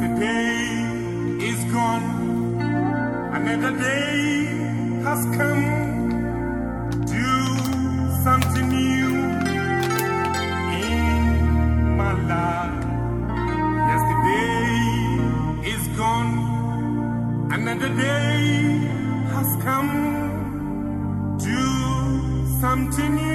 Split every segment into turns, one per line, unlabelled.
The day is gone, another day has come. Do something new in my life. Yesterday is gone, another day has come. Do something new.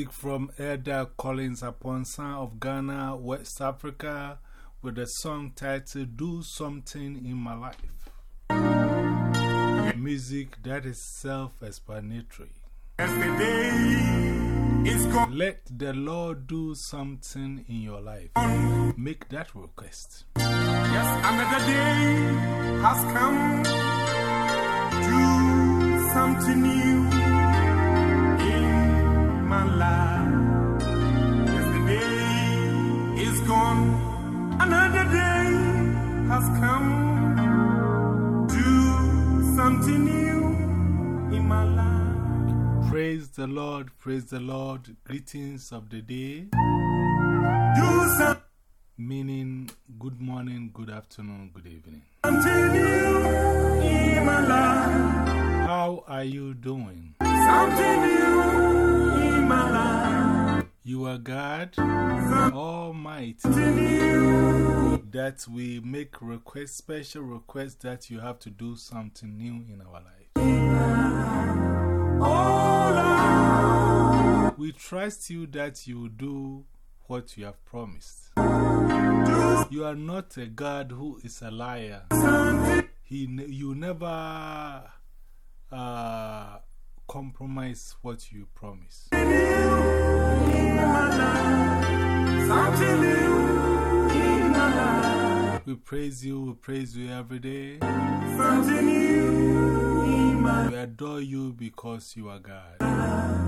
Music from Elder Collins Aponsa of Ghana, West Africa, with the song titled Do Something in My Life. Music that is self explanatory. Let the Lord do something in your life. Make that request.
Yes, another day has come. Do something new
the Lord, praise the Lord. Greetings of the day, meaning good morning, good afternoon, good evening. How are you doing? You are God Almighty. That we make requests, special requests that you have to do something new in our life.
Oh.
We trust you that you do what you have promised. You are not a God who is a liar. He, you never uh, compromise what you promise. We praise you, we praise you every day. We adore you because you are God.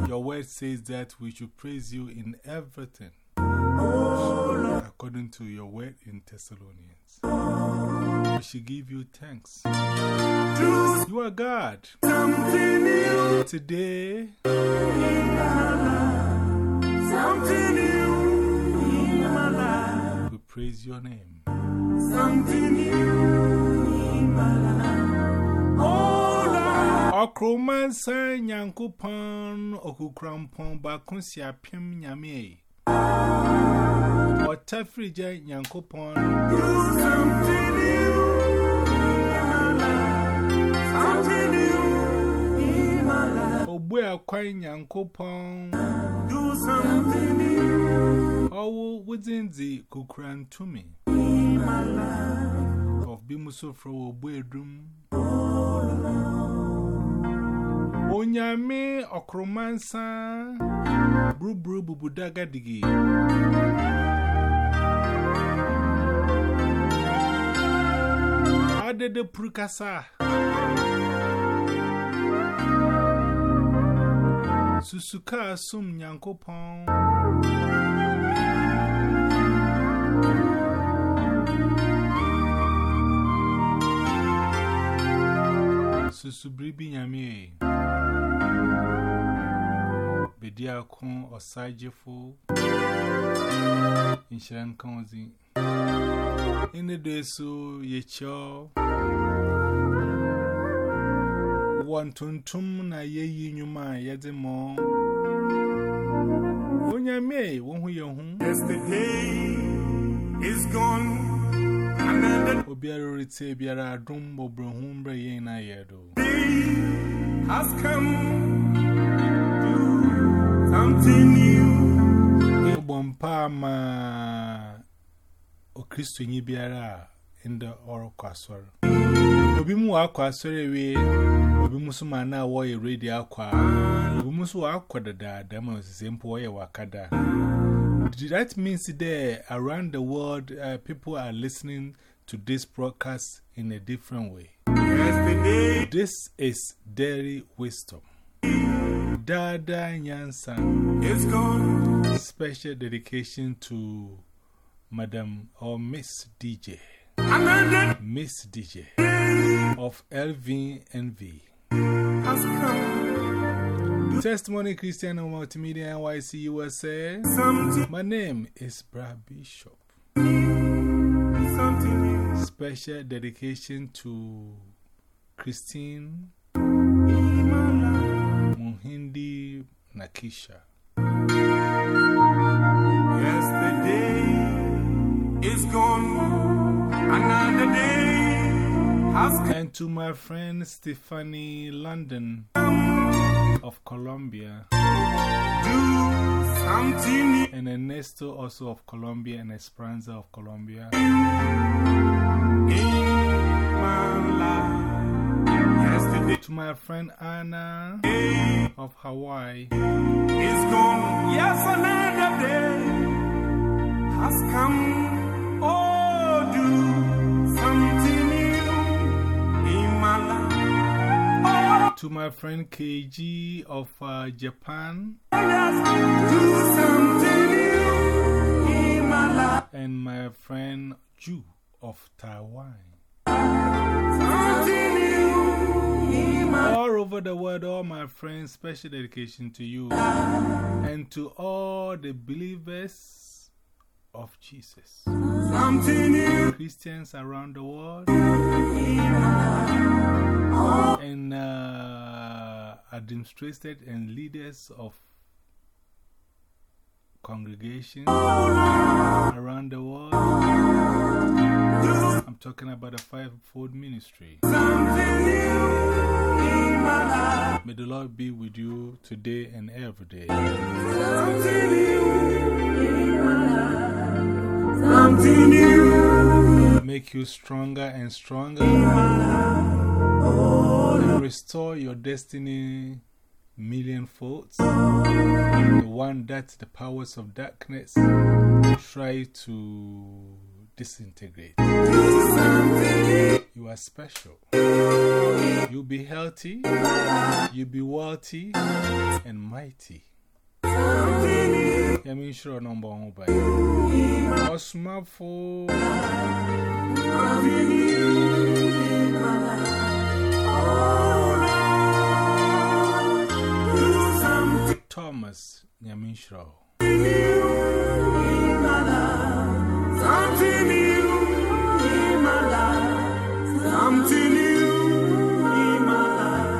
Your word says that we should praise you in everything. According to your word in Thessalonians. We should give you thanks. You are God. Today, we praise your name.
Something new in my life. Oh, Lord.
Okromansa Yankupon Okukrampon Bakunsia Pim Yame. Otafrija Yankupon
Do something new in my life. Something new in my life.
Obwe Akwan Yankupon.
Do something new
Owo within the Kukrantumi
in my life.
of Bimuso from Obwedrum. Onyame Okromansa Brubru Bubudaga Digi. Adede Prukasa Susuka Sum Yankopon. Susubribi Yami Bediakon Osajifo Inshiran Kaunzi Inedesu Yecho Wantuntum na yeyi nyuma yademo Onyame wonhu yehu
Yesterday is gone.
Obiara rite biara adum bobrohum bre yedo
has come something new.
Bompama Okristo Nibiara in the Oral Obimu Aqua, sorry, Obimusuma now warrior radio aqua. Obimusu aqua the demos is employer Wakada. That mean today around the world, uh, people are listening to this broadcast in a different way.
Yesterday
This is daily wisdom. Dada Nyansa.
is gone.
Special dedication to Madam or Miss DJ. Miss DJ of LVNV. Testimony Christian Multimedia NYC USA.
Something,
My name is Brad Bishop.
something.
Special dedication to Christine Muhindi Nakisha.
Yesterday is gone, another day has come.
And to my friend Stephanie London of Colombia.
Do something new.
And Ernesto also of Colombia and Esperanza of Colombia.
My
friend Anna of Hawaii.
is gone. Yes, another day has come. Oh, do something new in my life.
To my friend KG of uh, Japan.
Yes, do something new in my.
And my friend Ju of Taiwan. All over the world, all my friends, special dedication to you and to all the believers of Jesus. Christians around the world and uh, administrators and leaders of congregations around the talking about the fivefold ministry. May the Lord be with you today and every day. Make you stronger and stronger. And restore your destiny millionfold. The one that the powers of darkness try to disintegrate. You are special. You'll be healthy, you'll be wealthy, and mighty. Yamin sure number one by Osmafo Thomas sure.
Something new in my life. Something new in my life.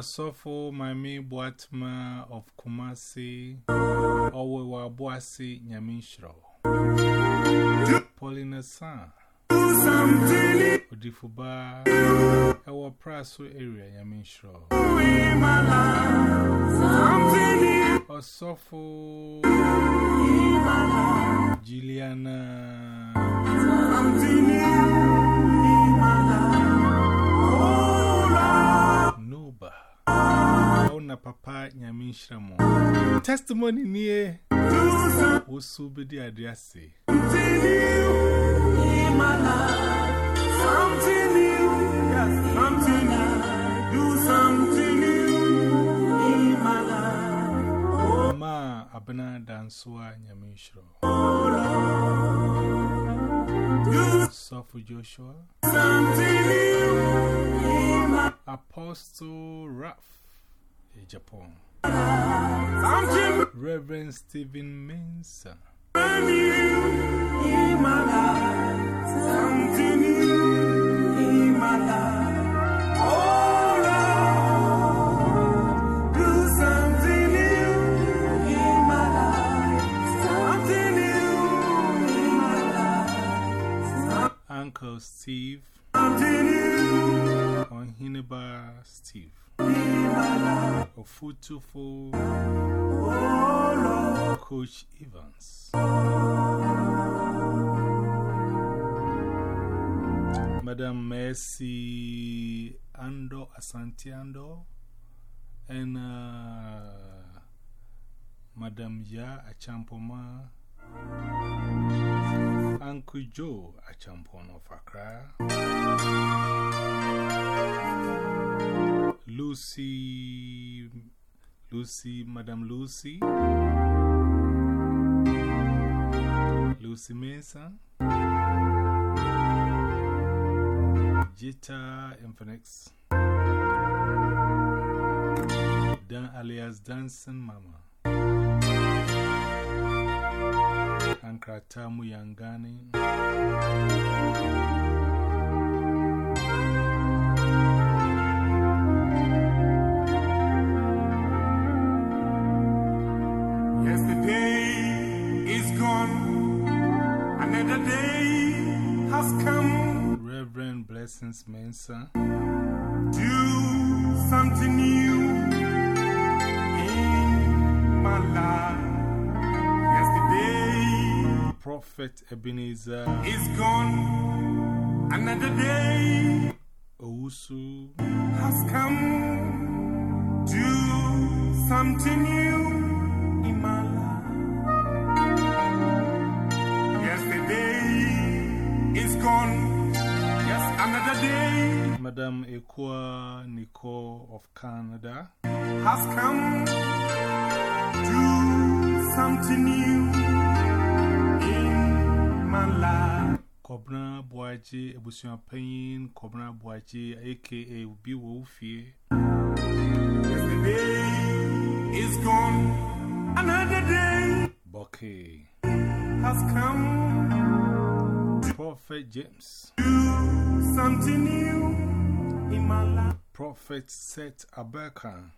Osofo Mami Boatma of Kumasi, Owewa Boasi Yamin sure. Paulina San,
Do something new
Odifuba, our Praso area Yamin Osofo Juliana
Something new in my life. Oh Lord.
Nuba. Ona Papa Yamin Shramo. Testimony near
Do something
Usubidi Adiasi.
new in my life. Something new. Yes,
Dansua Yamin Sofu Joshua. Apostle Raf, Japan. Reverend Stephen Mensa. Steve. On Hineba Steve. Ofutufo Coach Evans. Madam Mercy Ando Asantiando and uh, Madam Ya Achampoma, Uncle Joe Achampon of Accra, Lucy, Lucy, Madam Lucy, Lucy Mason. Jita Infinix. Dan alias Dancing Mama. Ankratamu Yangani.
Yesterday is gone, another day has come.
Reverend Blessings Mensa.
Do something new in my life.
Prophet Ebenezer
is gone, another day
Owusu.
has come. Do something new in my life. Yesterday is gone. Yes, another day
Madam Ekwa Nicole of Canada.
has come. Do something new
Kobna Boaji Ebusian Pain, Kobna Boaji, aka Ubi Wolfie.
Yesterday is gone. Another day
Bokeh.
has come.
Prophet James.
Do something new in my life.
Prophet Seth Abeka.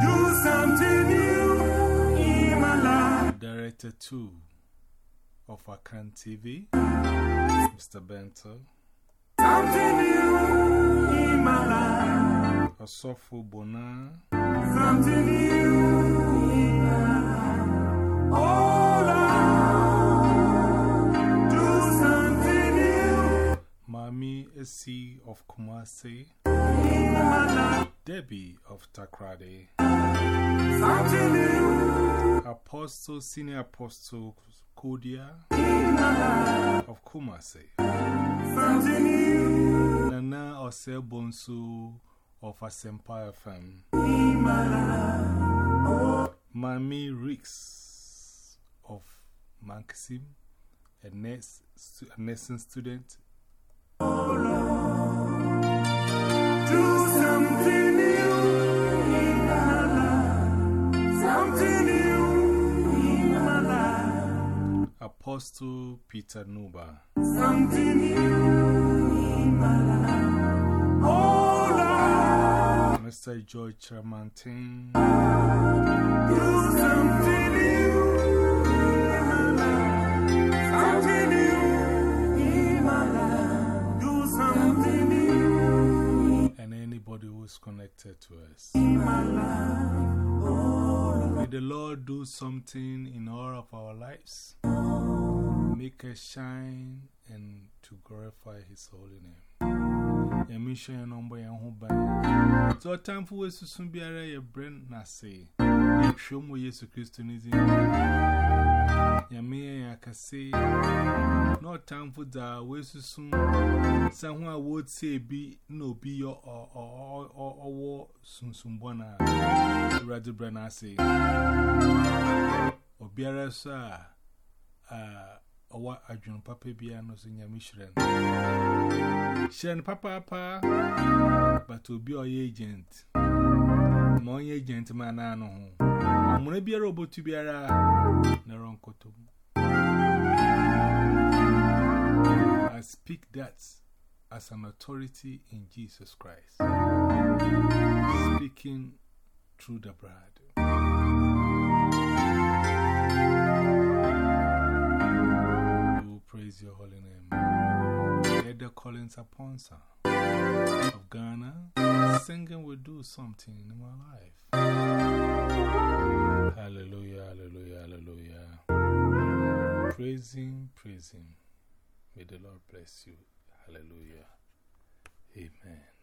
Do something new in my life.
Director 2 of Akan TV. Mr. Bento. Osofo Bona. Mami Esi of Kumasi. Debbie of
Takoradi.
Apostle, Senior Apostle Kodia of Kumasi. Nana Ose Bonsu of Asempa FM. Mami Rix of Mankessim, a, a nursing student.
Do something
Apostle Peter Nuba. Mr. George Chamantin.
do something new
anybody who's connected to us. May the Lord do something in all of our lives. Make us shine and to glorify His holy name. Your mission and number who by. So, time for us to soon be a nasi. Show Shomo Yesu Kristo nizi Yamiye e ya kase No tamfu um da wesu sun Sanwa um wote bi no bi yo owo sun sun bona Radio Branase Obiara sa Owa ajun papa biya no so nyame shren Shren papa pa But obi oye agent. Ma agent ma na ano Amuna biara obotu biara na ronkotom. I speak that as an authority in Jesus Christ. Speaking through the bride. We oh, praise your holy name. Let Collins Aponsa of Ghana singing will do something in my life. Hallelujah, hallelujah, hallelujah. Praise Him, praise Him. May the Lord bless you. Hallelujah. Amen.